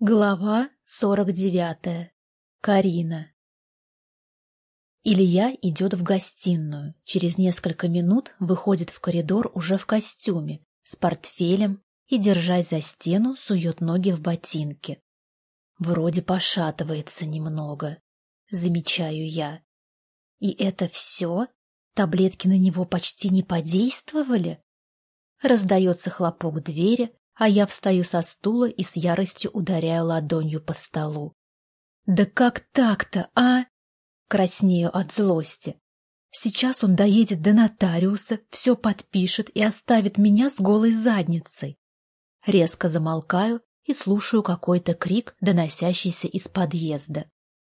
Глава сорок девятая. Карина. Илья идет в гостиную. Через несколько минут выходит в коридор уже в костюме, с портфелем и, держась за стену, сует ноги в ботинки. Вроде пошатывается немного, замечаю я. И это все? Таблетки на него почти не подействовали? Раздается хлопок двери, а я встаю со стула и с яростью ударяю ладонью по столу. «Да как так-то, а?» Краснею от злости. Сейчас он доедет до нотариуса, все подпишет и оставит меня с голой задницей. Резко замолкаю и слушаю какой-то крик, доносящийся из подъезда.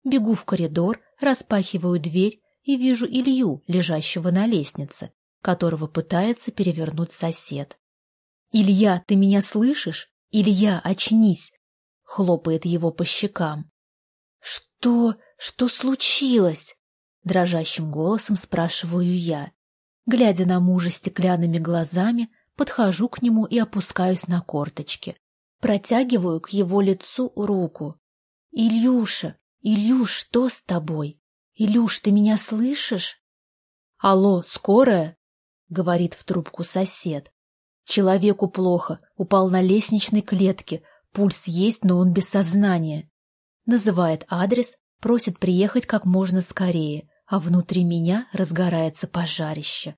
Бегу в коридор, распахиваю дверь и вижу Илью, лежащего на лестнице, которого пытается перевернуть сосед. «Илья, ты меня слышишь? Илья, очнись!» — хлопает его по щекам. «Что? Что случилось?» — дрожащим голосом спрашиваю я. Глядя на мужа стеклянными глазами, подхожу к нему и опускаюсь на корточки. Протягиваю к его лицу руку. «Илюша! Илюш, что с тобой? Илюш, ты меня слышишь?» «Алло, скорая?» — говорит в трубку сосед. Человеку плохо, упал на лестничной клетке, пульс есть, но он без сознания. Называет адрес, просит приехать как можно скорее, а внутри меня разгорается пожарище.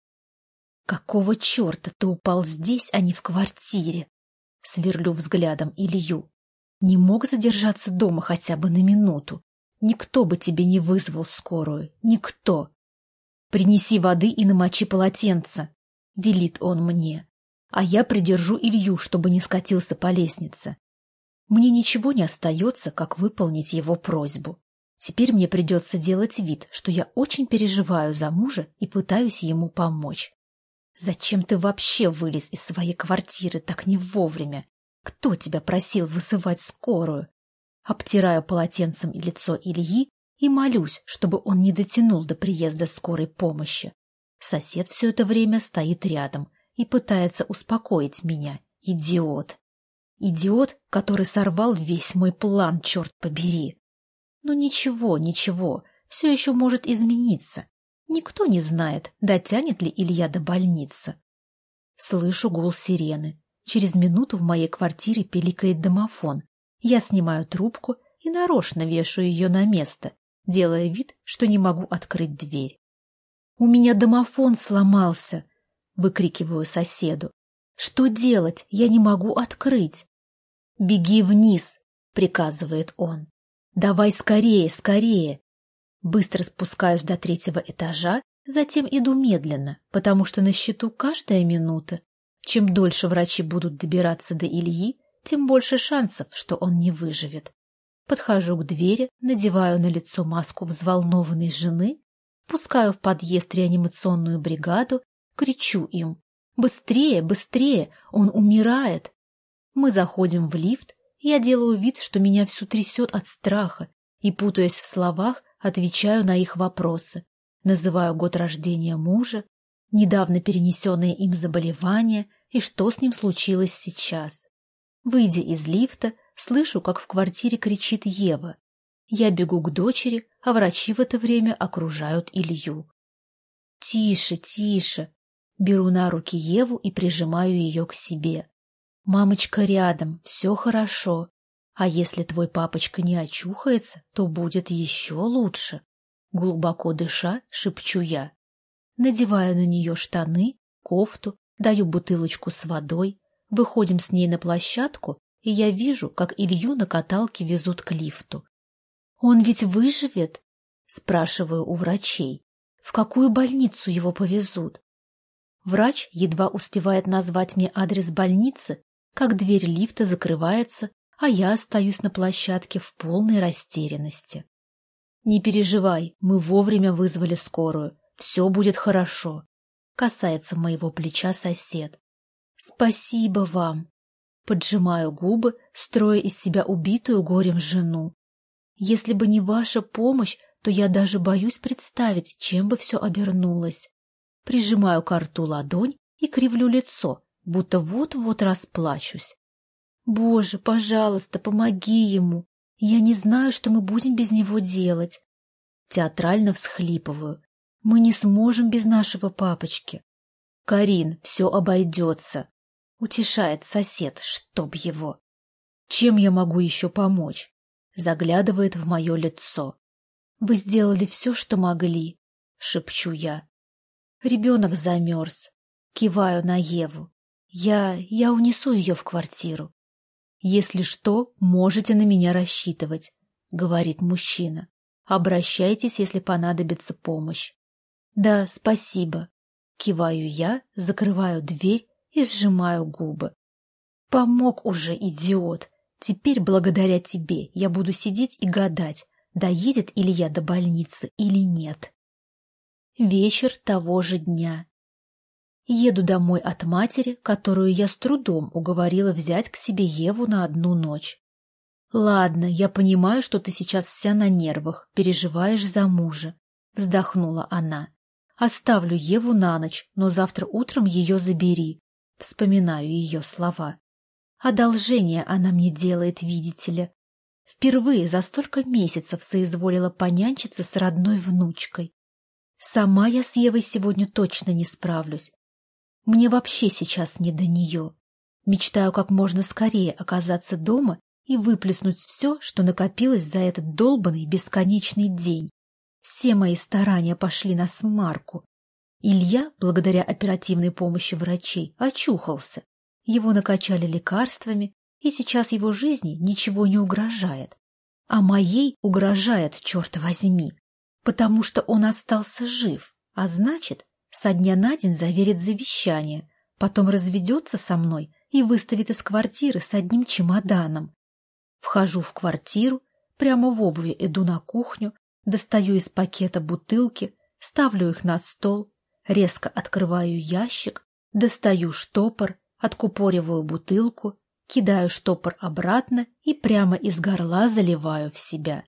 «Какого черта ты упал здесь, а не в квартире?» Сверлю взглядом Илью. «Не мог задержаться дома хотя бы на минуту. Никто бы тебе не вызвал скорую. Никто!» «Принеси воды и намочи полотенце», — велит он мне а я придержу Илью, чтобы не скатился по лестнице. Мне ничего не остается, как выполнить его просьбу. Теперь мне придется делать вид, что я очень переживаю за мужа и пытаюсь ему помочь. Зачем ты вообще вылез из своей квартиры так не вовремя? Кто тебя просил вызывать скорую? Обтираю полотенцем лицо Ильи и молюсь, чтобы он не дотянул до приезда скорой помощи. Сосед все это время стоит рядом, и пытается успокоить меня. Идиот. Идиот, который сорвал весь мой план, черт побери. Но ничего, ничего, все еще может измениться. Никто не знает, дотянет ли Илья до больницы. Слышу гул сирены. Через минуту в моей квартире пиликает домофон. Я снимаю трубку и нарочно вешаю ее на место, делая вид, что не могу открыть дверь. У меня домофон сломался, выкрикиваю соседу. Что делать? Я не могу открыть. Беги вниз, приказывает он. Давай скорее, скорее. Быстро спускаюсь до третьего этажа, затем иду медленно, потому что на счету каждая минута. Чем дольше врачи будут добираться до Ильи, тем больше шансов, что он не выживет. Подхожу к двери, надеваю на лицо маску взволнованной жены, пускаю в подъезд реанимационную бригаду Кричу им. «Быстрее, быстрее! Он умирает!» Мы заходим в лифт, я делаю вид, что меня всю трясет от страха, и, путаясь в словах, отвечаю на их вопросы. Называю год рождения мужа, недавно перенесенное им заболевание и что с ним случилось сейчас. Выйдя из лифта, слышу, как в квартире кричит Ева. Я бегу к дочери, а врачи в это время окружают Илью. «Тише, тише!» Беру на руки Еву и прижимаю ее к себе. «Мамочка рядом, все хорошо. А если твой папочка не очухается, то будет еще лучше». Глубоко дыша, шепчу я. Надеваю на нее штаны, кофту, даю бутылочку с водой, выходим с ней на площадку, и я вижу, как Илью на каталке везут к лифту. «Он ведь выживет?» — спрашиваю у врачей. «В какую больницу его повезут?» Врач едва успевает назвать мне адрес больницы, как дверь лифта закрывается, а я остаюсь на площадке в полной растерянности. «Не переживай, мы вовремя вызвали скорую. Все будет хорошо», — касается моего плеча сосед. «Спасибо вам», — поджимаю губы, строя из себя убитую горем жену. «Если бы не ваша помощь, то я даже боюсь представить, чем бы все обернулось прижимаю к рту ладонь и кривлю лицо, будто вот-вот расплачусь. Боже, пожалуйста, помоги ему. Я не знаю, что мы будем без него делать. Театрально всхлипываю. Мы не сможем без нашего папочки. Карин, все обойдется. Утешает сосед, чтоб его. Чем я могу еще помочь? Заглядывает в мое лицо. Вы сделали все, что могли, шепчу я. Ребенок замерз. Киваю на Еву. Я... я унесу ее в квартиру. Если что, можете на меня рассчитывать, говорит мужчина. Обращайтесь, если понадобится помощь. Да, спасибо. Киваю я, закрываю дверь и сжимаю губы. Помог уже, идиот. Теперь, благодаря тебе, я буду сидеть и гадать, доедет Илья до больницы или нет. Вечер того же дня. Еду домой от матери, которую я с трудом уговорила взять к себе Еву на одну ночь. «Ладно, я понимаю, что ты сейчас вся на нервах, переживаешь за мужа», — вздохнула она. «Оставлю Еву на ночь, но завтра утром ее забери». Вспоминаю ее слова. Одолжение она мне делает, видите ли. Впервые за столько месяцев соизволила понянчиться с родной внучкой. Сама я с Евой сегодня точно не справлюсь. Мне вообще сейчас не до нее. Мечтаю как можно скорее оказаться дома и выплеснуть все, что накопилось за этот долбанный бесконечный день. Все мои старания пошли на смарку. Илья, благодаря оперативной помощи врачей, очухался. Его накачали лекарствами, и сейчас его жизни ничего не угрожает. А моей угрожает, черт возьми, потому что он остался жив, а значит, со дня на день заверит завещание, потом разведется со мной и выставит из квартиры с одним чемоданом. Вхожу в квартиру, прямо в обуви иду на кухню, достаю из пакета бутылки, ставлю их на стол, резко открываю ящик, достаю штопор, откупориваю бутылку, кидаю штопор обратно и прямо из горла заливаю в себя.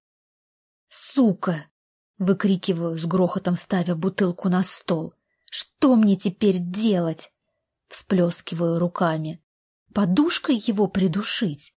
«Сука!» — выкрикиваю с грохотом, ставя бутылку на стол. Что мне теперь делать? Всплескиваю руками. Подушкой его придушить?